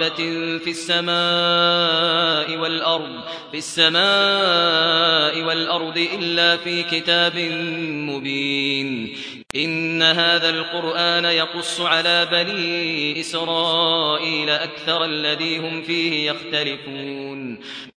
غائبة في السماء والأرض في السماء والأرض إلا في كتاب مبين. إن هذا القرآن يقص على بني إسرائيل أكثر الذي هم فيه يختلفون.